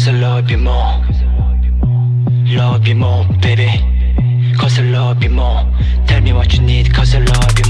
Cause I love you more. Love you more baby. Cause I love you more. Tell me what you need Cause I love you more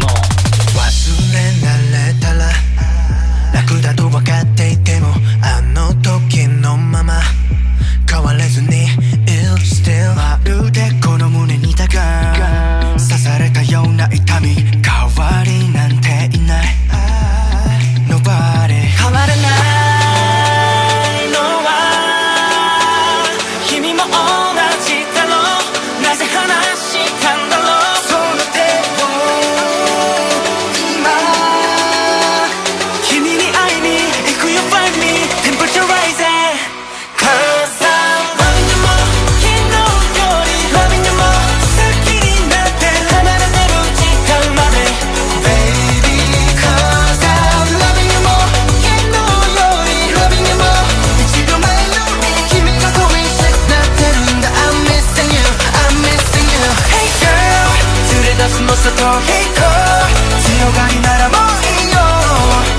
さと引こう強がりならもういいよ。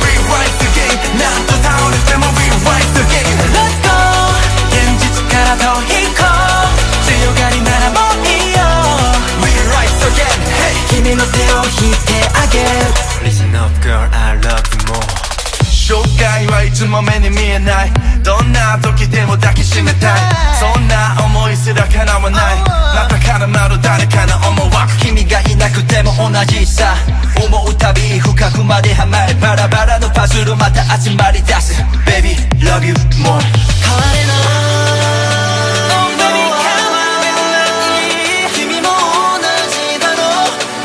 Rewrite the game なんと倒れても Rewrite the game Let's go 現実から逃避行強がりならもういいよ。Rewrite the game Hey 君の手を引いてあげる。Listen up girl I love you more 紹介はいつも目に見えない。どんな時でも抱きしめたい。そんな思いすら叶わない。また絡まる誰かの思いじさ思うたび深くまではまる。バラバラのパズルまた集まり出す。Baby love you more. 変われない。君も同じだろ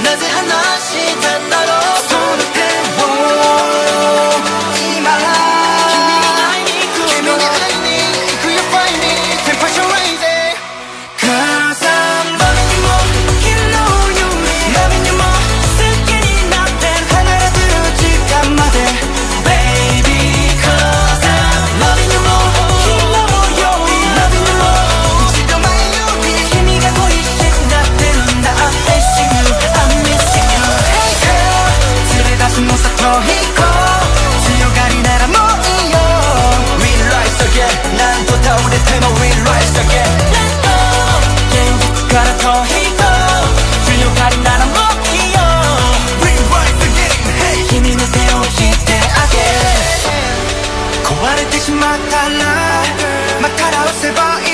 う。なぜ話したんだから逃避行強がりならもういいよ。Rewrite the game Hey 君の手を引いてあげ壊れてしまったらまた直せばいい。